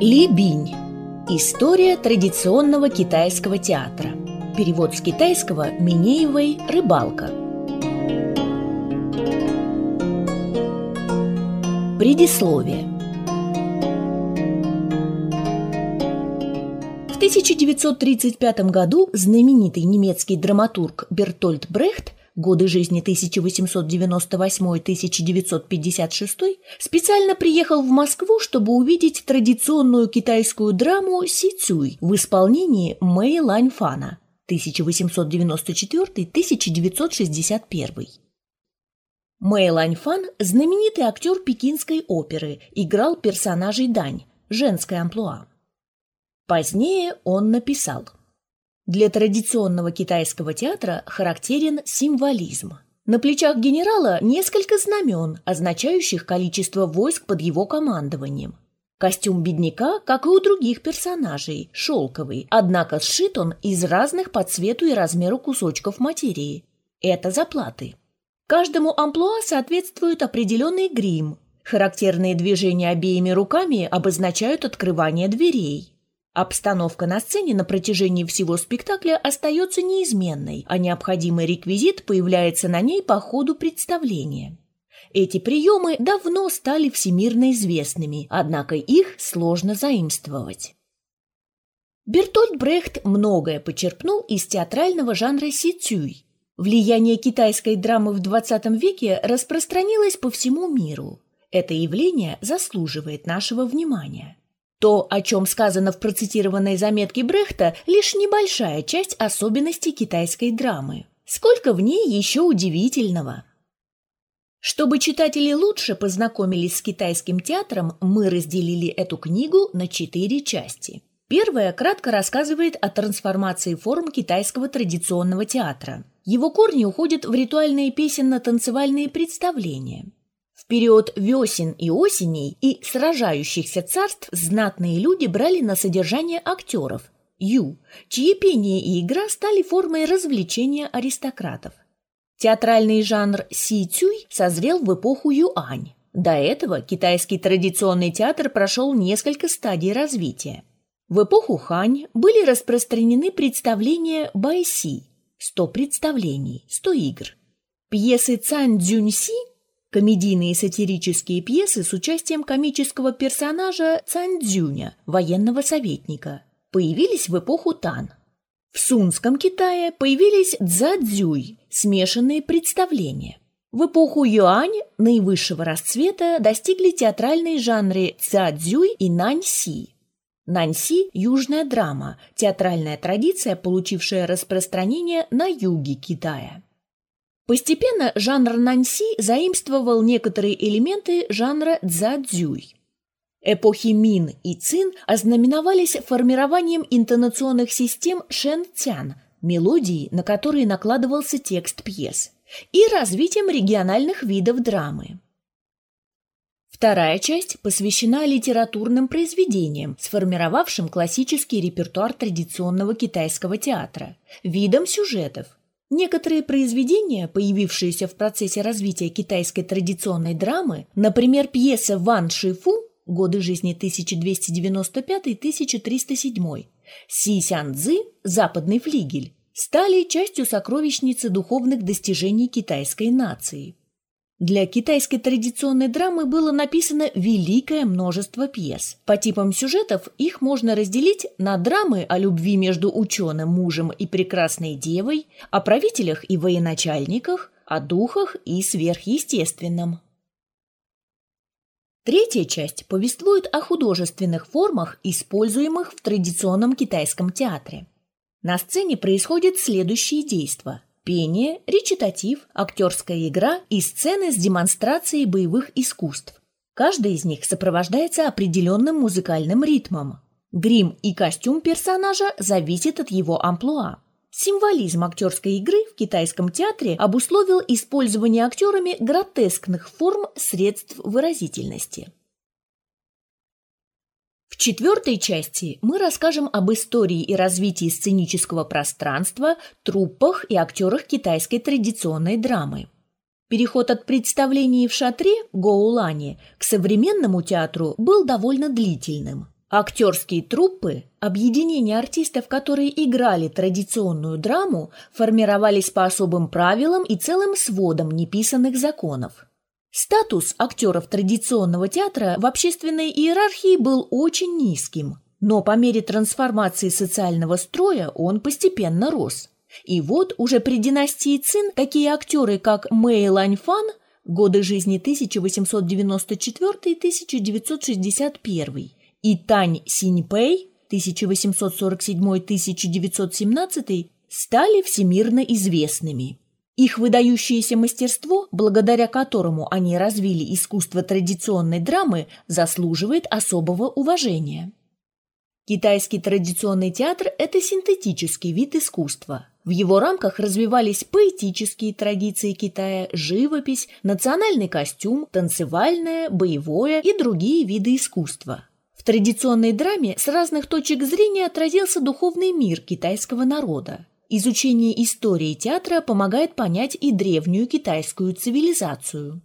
Ли Бинь. История традиционного китайского театра. Перевод с китайского Минеевой «Рыбалка». Предисловие. В 1935 году знаменитый немецкий драматург Бертольд Брехт годы жизни 1898-1956, специально приехал в Москву, чтобы увидеть традиционную китайскую драму «Си Цюй» в исполнении Мэй Лань Фана 1894-1961. Мэй Лань Фан – знаменитый актер пекинской оперы, играл персонажей Дань, женское амплуа. Позднее он написал – для традиционного китайского театра характерен символизм. На плечах генерала несколько знамен, означающих количество войск под его командованием. Костюм бедняка, как и у других персонажей, шелковый, однако сшит он из разных по цвету и размеру кусочков материи. Это заплаты. Каждому амплуа соответствует определенный грим. Характерные движения обеими руками обозначают открывание дверей. Обстановка на сцене на протяжении всего спектакля остается неизменной, а необходимый реквизит появляется на ней по ходу представления. Эти приемы давно стали всемирно известными, однако их сложно заимствовать. Бертольд Брехт многое почерпнул из театрального жанра сицюй. Влияние китайской драмы в XX веке распространилось по всему миру. Это явление заслуживает нашего внимания. То, о чем сказано в процитированной заметке Брехта, лишь небольшая часть особенностей китайской драмы. Сколько в ней еще удивительного! Чтобы читатели лучше познакомились с китайским театром, мы разделили эту книгу на четыре части. Первая кратко рассказывает о трансформации форм китайского традиционного театра. Его корни уходят в ритуальные песенно-танцевальные представления – период весен и осеней и сражающихся царств знатные люди брали на содержание актеров, ю, чьи пение и игра стали формой развлечения аристократов. Театральный жанр си-цюй созрел в эпоху юань. До этого китайский традиционный театр прошел несколько стадий развития. В эпоху хань были распространены представления байси – 100 представлений, 100 игр. Пьесы Цан Цзюньси Комедийные сатирические пьесы с участием комического персонажа Цандзюня, военного советника, появились в эпоху Тан. В Сунском Китае появились дзадзюй, смешанные представления. В эпоху Юань наивысшего расцвета достигли театральные жанры цзадзюй и наньси. Наньси – южная драма, театральная традиция, получившая распространение на юге Китая. Постепенно жанр нанси заимствовал некоторые элементы жанра дзадзюй. Эпохи Мин и Цин ознаменовались формированием интонационных систем шэн-цян, мелодии, на которые накладывался текст пьес, и развитием региональных видов драмы. Вторая часть посвящена литературным произведениям, сформировавшим классический репертуар традиционного китайского театра, видам сюжетов, Некоторые произведения, появившиеся в процессе развития китайской традиционной драмы, например, пьеса «Ван Шифу» годы жизни 1295-1307, «Си Сян Цзы» «Западный флигель», стали частью сокровищницы духовных достижений китайской нации. Для китайской традиционной драмы было написано великое множество пьес. По типам сюжетов их можно разделить на драмы о любви между ученым мужем и прекрасной девой, о правителях и военачальниках, о духах и сверхъестественном. Третья часть повествует о художественных формах, используемых в традиционном китайском театре. На сцене происходят следующие действия – пение, речитатив, актерская игра и сцены с демонстрацией боевых искусств. Каждый из них сопровождается определенным музыкальным ритмом. Грим и костюм персонажа зависят от его амплуа. Символизм актерской игры в китайском театре обусловил использование актерами гротескных форм средств выразительности четвертой части мы расскажем об истории и развитии сценического пространства, труппах и актерах китайской традиционной драмы. Переход от представлений в шатре Гоулане к современному театру был довольно длительным. Актерские труппы, объединение артистов, которые играли традиционную драму, формировались по особым правилам и целым сводам неписанных законов. Статус актеров традиционного театра в общественной иерархии был очень низким, но по мере трансформации социального строя он постепенно рос. И вот уже при династии Цин такие актеры, как Мэй Ланьфан, годы жизни 1894-1961, и Тань Синьпэй 1847-1917 стали всемирно известными. Их выдающееся мастерство, благодаря которому они развили искусство традиционной драмы, заслуживает особого уважения. Китайский традиционный театр – это синтетический вид искусства. В его рамках развивались поэтические традиции Китая, живопись, национальный костюм, танцевальное, боевое и другие виды искусства. В традиционной драме с разных точек зрения отразился духовный мир китайского народа. Изучение истории театра помогает понять и древнюю китайскую цивилизацию.